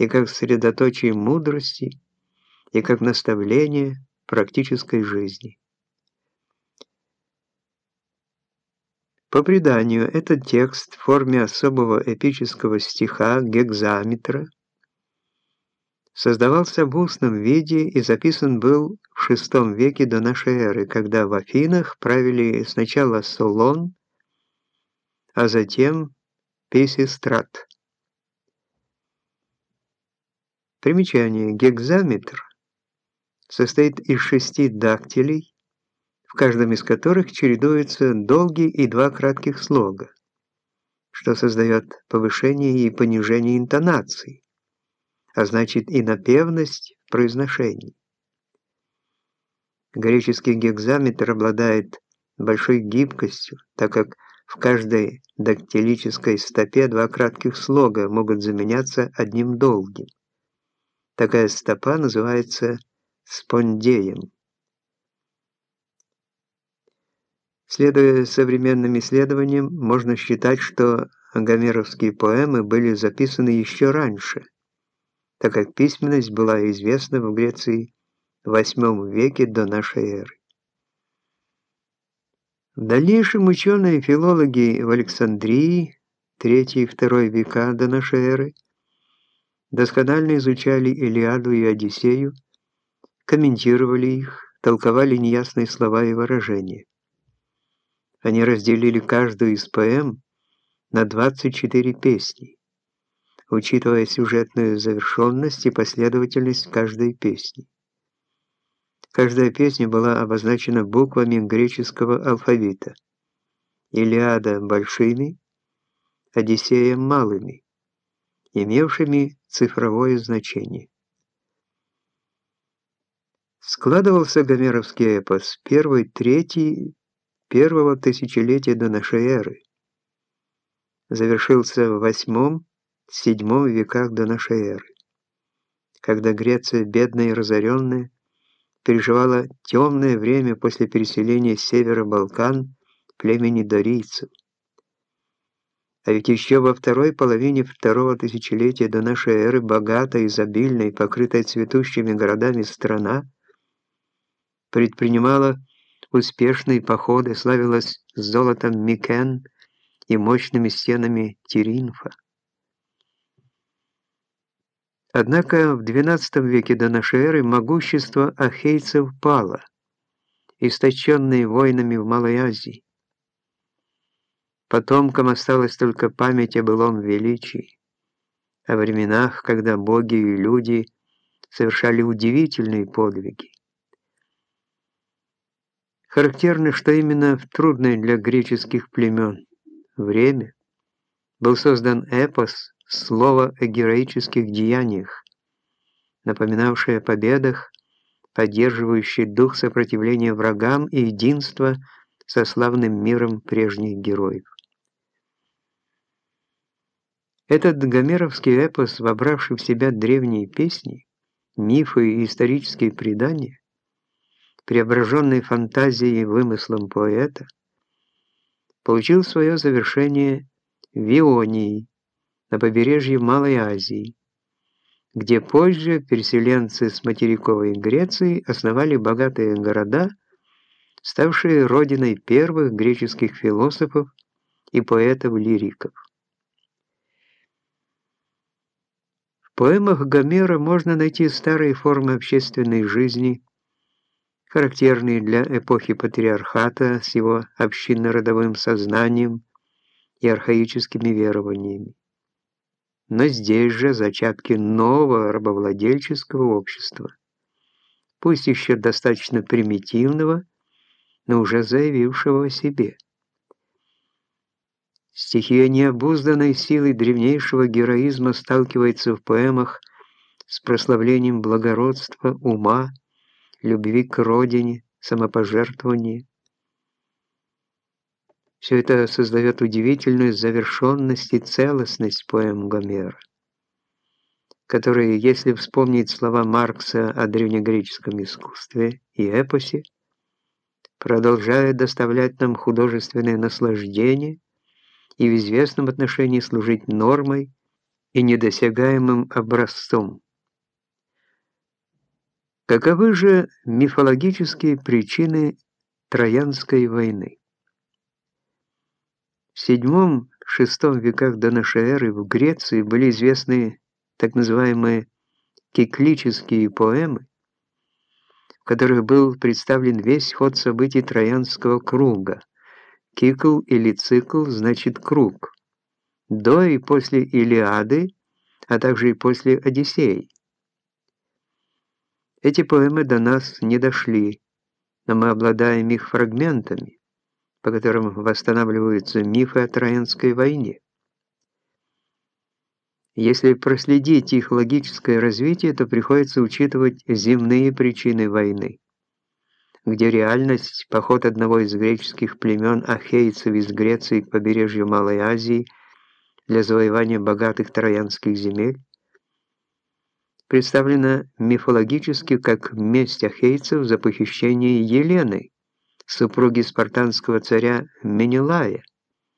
и как средоточие мудрости, и как наставление практической жизни. По преданию, этот текст в форме особого эпического стиха гекзаметра создавался в устном виде и записан был в VI веке до нашей эры, когда в Афинах правили сначала Солон, а затем Песистрат. Примечание. Гекзаметр состоит из шести дактилей, в каждом из которых чередуются долгие и два кратких слога, что создает повышение и понижение интонаций, а значит и напевность в произношении. Греческий гекзаметр обладает большой гибкостью, так как в каждой дактилической стопе два кратких слога могут заменяться одним долгим. Такая стопа называется спондеем. Следуя современным исследованиям, можно считать, что гомеровские поэмы были записаны еще раньше, так как письменность была известна в Греции в VIII веке до нашей эры. В дальнейшем ученые и филологи в Александрии, III и II века до нашей эры, досконально изучали Илиаду и Одиссею, комментировали их, толковали неясные слова и выражения. Они разделили каждую из поэм на 24 песни, учитывая сюжетную завершенность и последовательность каждой песни. Каждая песня была обозначена буквами греческого алфавита. Илиада – большими, Одиссея – малыми, имевшими цифровое значение. Складывался гомеровский эпос первой трети первого тысячелетия до нашей эры. Завершился в восьмом-седьмом веках до нашей эры, когда Греция, бедная и разоренная, переживала темное время после переселения с севера Балкан племени дарийцев. А ведь еще во второй половине второго тысячелетия до нашей эры богатая, изобильная и покрытая цветущими городами страна предпринимала успешные походы, славилась золотом Микен и мощными стенами Тиринфа. Однако в XII веке до нашей эры могущество ахейцев пало, истощенные войнами в Малой Азии. Потомкам осталась только память о былом величии, о временах, когда боги и люди совершали удивительные подвиги. Характерно, что именно в трудное для греческих племен время был создан эпос слово о героических деяниях, напоминавшее о победах, поддерживающее дух сопротивления врагам и единство со славным миром прежних героев. Этот гомеровский эпос, вобравший в себя древние песни, мифы и исторические предания, преображенный фантазией и вымыслом поэта, получил свое завершение в Ионии, на побережье Малой Азии, где позже переселенцы с материковой Греции основали богатые города, ставшие родиной первых греческих философов и поэтов-лириков. Поэмах Гомера можно найти старые формы общественной жизни, характерные для эпохи патриархата с его общинно-родовым сознанием и архаическими верованиями но здесь же зачатки нового рабовладельческого общества, пусть еще достаточно примитивного, но уже заявившего о себе. Стихия необузданной силы древнейшего героизма сталкивается в поэмах с прославлением благородства, ума, любви к родине, самопожертвования. Все это создает удивительную завершенность и целостность поэм Гомера, которые, если вспомнить слова Маркса о древнегреческом искусстве и эпосе, продолжают доставлять нам художественное наслаждение и в известном отношении служить нормой и недосягаемым образцом. Каковы же мифологические причины Троянской войны? В VII-VI веках до эры в Греции были известны так называемые киклические поэмы, в которых был представлен весь ход событий Троянского круга. Кикл или цикл значит круг. До и после Илиады, а также и после Одиссеи. Эти поэмы до нас не дошли, но мы обладаем их фрагментами, по которым восстанавливаются мифы о Троянской войне. Если проследить их логическое развитие, то приходится учитывать земные причины войны, где реальность, поход одного из греческих племен ахейцев из Греции к побережью Малой Азии для завоевания богатых троянских земель, представлена мифологически как месть ахейцев за похищение Елены, супруги спартанского царя Менелая,